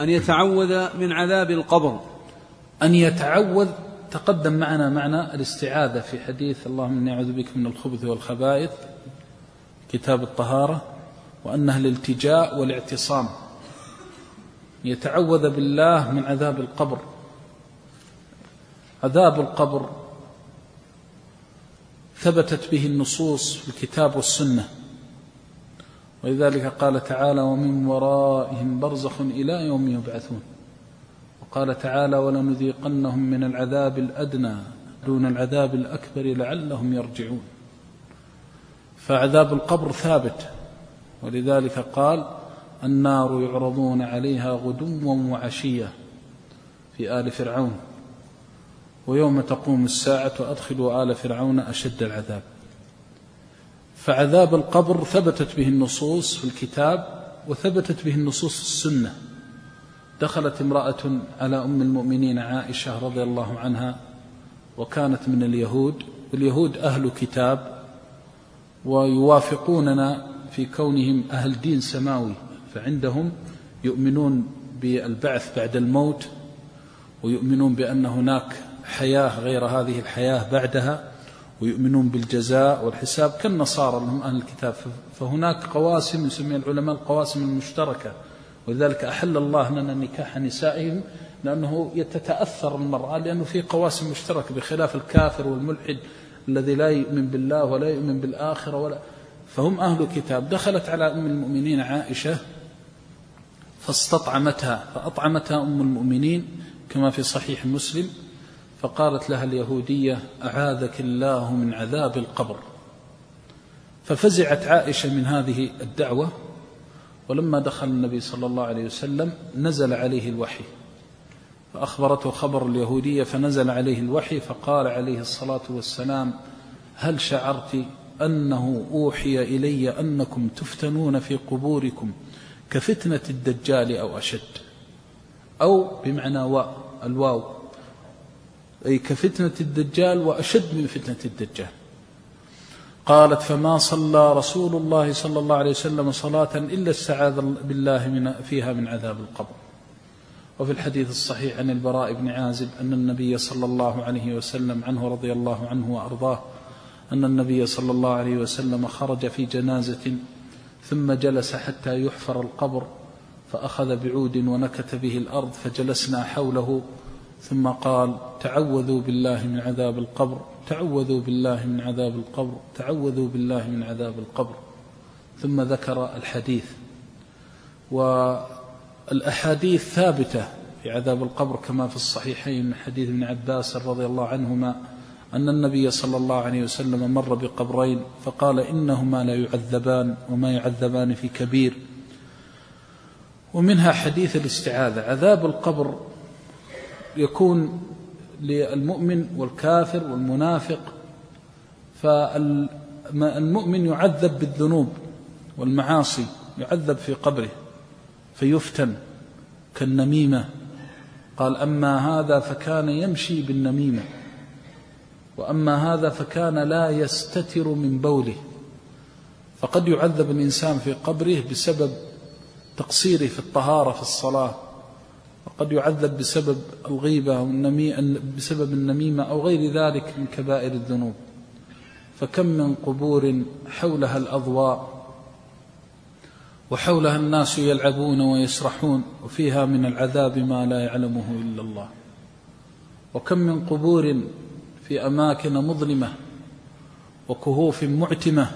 أن يتعوذ من عذاب القبر. أن يتعوذ تقدم معنا معنى الاستعاذة في حديث اللهم إني أعوذ بك من الخبث والخبائث كتاب الطهارة وأنها الالتجاء والاعتصام. يتعوذ بالله من عذاب القبر. عذاب القبر ثبتت به النصوص في الكتاب والسنة. ولذلك قال تعالى ومن ورائهم برزخ إلى يوم يبعثون. وقال تعالى ولنذيقنهم من العذاب الأدنى دون العذاب الأكبر لعلهم يرجعون. فعذاب القبر ثابت. ولذلك قال النار يعرضون عليها غدوا وعشيا في آل فرعون. ويوم تقوم الساعة أدخلوا آل فرعون أشد العذاب. فعذاب القبر ثبتت به النصوص في الكتاب وثبتت به النصوص في السنة. دخلت امرأة على أم المؤمنين عائشة رضي الله عنها وكانت من اليهود. واليهود أهل كتاب ويوافقوننا في كونهم أهل دين سماوي فعندهم يؤمنون بالبعث بعد الموت ويؤمنون بأن هناك حياة غير هذه الحياة بعدها. ويؤمنون بالجزاء والحساب كالنصارى لهم أهل الكتاب. فهناك قواسم يسميها العلماء القواسم المشتركة. ولذلك أحل الله لنا نكاح نسائهم لأنه يتتأثر المرأة لأنه في قواسم مشتركة بخلاف الكافر والملحد الذي لا يؤمن بالله ولا يؤمن بالآخرة ولا. فهم أهل كتاب دخلت على أم المؤمنين عائشة فاستطعمتها فأطعمتها أم المؤمنين كما في صحيح مسلم. فقالت لها اليهودية أعاذك الله من عذاب القبر. ففزعت عائشة من هذه الدعوة ولما دخل النبي صلى الله عليه وسلم نزل عليه الوحي. فأخبرته خبر اليهودية فنزل عليه الوحي فقال عليه الصلاة والسلام هل شعرت أنه أوحي إلي أنكم تفتنون في قبوركم كفتنة الدجال أو أشد؟ أو بمعنى واو الواو أي كفتنة الدجال وأشد من فتنة الدجال. قالت فما صلى رسول الله صلى الله عليه وسلم صلاة إلا استعاذ بالله من فيها من عذاب القبر. وفي الحديث الصحيح عن البراء بن عازب أن النبي صلى الله عليه وسلم عنه رضي الله عنه وأرضاه أن النبي صلى الله عليه وسلم خرج في جنازة ثم جلس حتى يحفر القبر فأخذ بعود ونكت به الأرض فجلسنا حوله ثم قال تعوذوا بالله من عذاب القبر تعوذوا بالله من عذاب القبر تعوذوا بالله من عذاب القبر. ثم ذكر الحديث. والأحاديث ثابتة في عذاب القبر كما في الصحيحين من حديث ابن عباس رضي الله عنهما أن النبي صلى الله عليه وسلم مر بقبرين فقال إنهما لا يعذبان وما يعذبان في كبير. ومنها حديث الاستعاذة. عذاب القبر يكون للمؤمن والكافر والمنافق فالمؤمن يعذب بالذنوب والمعاصي يعذب في قبره فيفتن كالنميمة. قال أما هذا فكان يمشي بالنميمة وأما هذا فكان لا يستتر من بوله. فقد يعذب الإنسان في قبره بسبب تقصيره في الطهارة في الصلاة. وقد يعذب بسبب الغيبة أو بسبب النميمة أو غير ذلك من كبائر الذنوب. فكم من قبور حولها الأضواء وحولها الناس يلعبون ويسرحون وفيها من العذاب ما لا يعلمه إلا الله. وكم من قبور في أماكن مظلمة وكهوف معتمة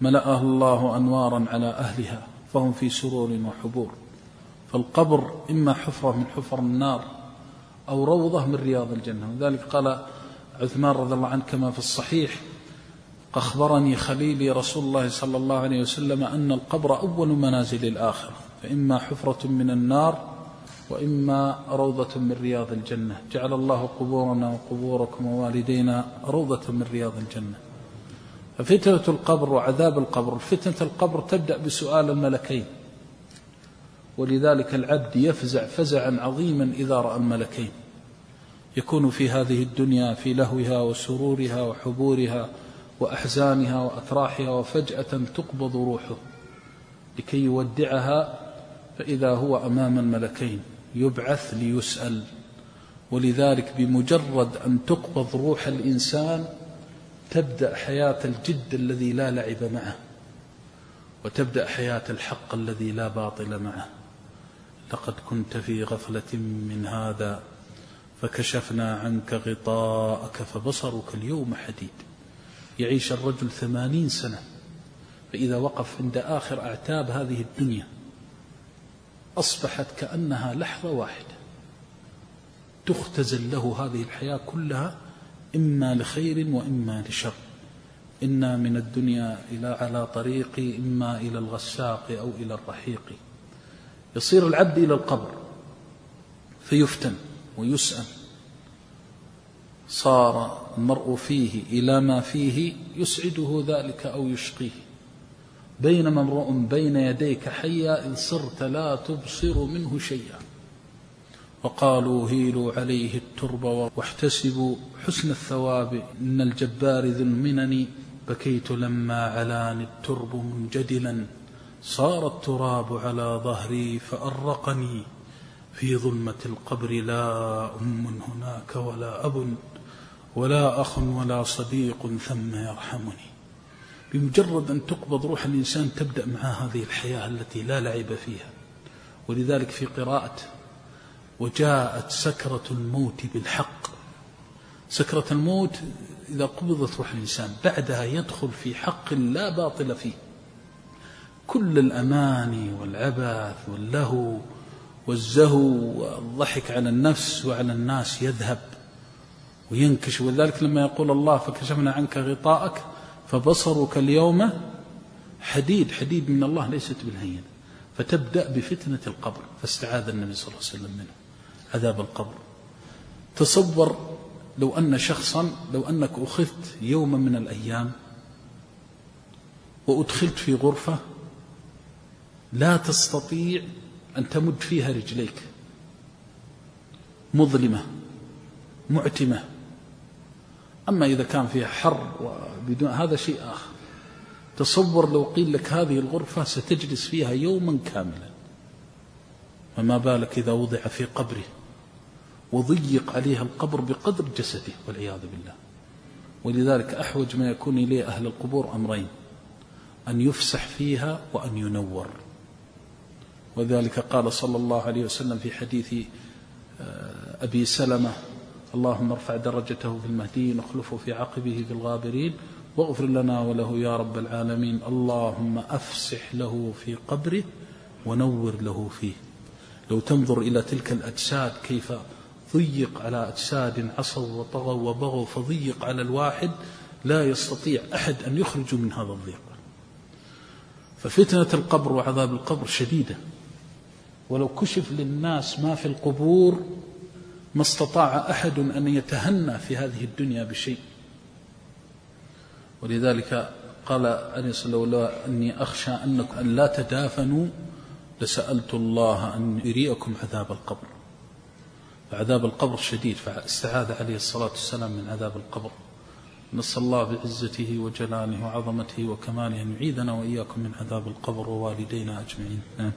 ملأها الله أنوارا على أهلها فهم في سرور وحبور. فالقبر إما حفرة من حفر النار أو روضة من رياض الجنة. وذلك قال عثمان رضي الله عنه كما في الصحيح أخبرني خليلي رسول الله صلى الله عليه وسلم أن القبر أول منازل الآخرة فإما حفرة من النار وإما روضة من رياض الجنة. جعل الله قبورنا وقبوركم ووالدينا روضة من رياض الجنة. ففتنة القبر وعذاب القبر. فتنة القبر تبدأ بسؤال الملكين. ولذلك العبد يفزع فزعا عظيما إذا رأى الملكين. يكون في هذه الدنيا في لهوها وسرورها وحبورها وأحزانها وأفراحها وفجأة تقبض روحه لكي يودعها فإذا هو أمام الملكين يبعث ليسأل. ولذلك بمجرد أن تقبض روح الإنسان تبدأ حياة الجد الذي لا لعب معه وتبدأ حياة الحق الذي لا باطل معه. لقد كنت في غفلة من هذا فكشفنا عنك غطاءك فبصرك اليوم حديد. يعيش الرجل ثمانين سنة فإذا وقف عند آخر أعتاب هذه الدنيا أصبحت كأنها لحظة واحدة. تختزل له هذه الحياة كلها إما لخير وإما لشر. إنا من الدنيا إلى على طريق إما إلى الغساق أو إلى الرحيق. يصير العبد إلى القبر فيفتن ويسأل. صار المرء فيه إلى ما فيه يسعده ذلك أو يشقيه. بينما امرؤ بين يديك حيا إن صرت لا تبصر منه شيئا. وقالوا هيلوا عليه الترب واحتسبوا حسن الثواب. إن الجبار ذو المنن بكيت لما علاني الترب منجدلا. صار التراب على ظهري فأرقني. في ظلمة القبر لا أم هناك ولا أب ولا أخ ولا صديق ثم يرحمني. بمجرد أن تقبض روح الإنسان تبدأ مع هذه الحياة التي لا لعب فيها. ولذلك في قراءة وجاءت سكرة الموت بالحق. سكرة الموت إذا قبضت روح الإنسان بعدها يدخل في حق لا باطل فيه. كل الأماني والعبث واللهو والزهو والضحك على النفس وعلى الناس يذهب وينكش. ولذلك لما يقول الله فكشفنا عنك غطاءك فبصرك اليوم حديد. حديد من الله ليست بالهين. فتبدأ بفتنة القبر فاستعاذ النبي صلى الله عليه وسلم منه عذاب القبر. تصور لو أن شخصا لو أنك أخذت يوما من الأيام وأدخلت في غرفة لا تستطيع أن تمد فيها رجليك. مظلمة معتمة. أما إذا كان فيها حر وبدون هذا شيء آخر. تصور لو قيل لك هذه الغرفة ستجلس فيها يوما كاملا. فما بالك إذا وضع في قبره وضيق عليها القبر بقدر جسده والعياذ بالله. ولذلك أحوج ما يكون إليه أهل القبور أمرين أن يفسح فيها وأن ينور. وذلك قال صلى الله عليه وسلم في حديث آه، أبي سلمة اللهم ارفع درجته في المهديين واخلفه في عقبه في الغابرين واغفر لنا وله يا رب العالمين. اللهم أفسح له في قبره ونور له فيه. لو تنظر إلى تلك الأجساد كيف ضيق على أجساد عصوا وطغوا وبغوا فضيق على الواحد لا يستطيع أحد أن يخرج من هذا الضيق. ففتنة القبر وعذاب القبر شديدة. ولو كشف للناس ما في القبور ما استطاع أحد أن يتهنى في هذه الدنيا بشيء. ولذلك قال أنس لولا أني أخشى أنكم أن لا تدافنوا لسألت الله أن يريكم عذاب القبر. فعذاب القبر شديد فاستعاذ عليه الصلاة والسلام من عذاب القبر. نسأل الله بعزته وجلاله وعظمته وكماله أن يعيذنا وإياكم من عذاب القبر ووالدينا أجمعين. نعم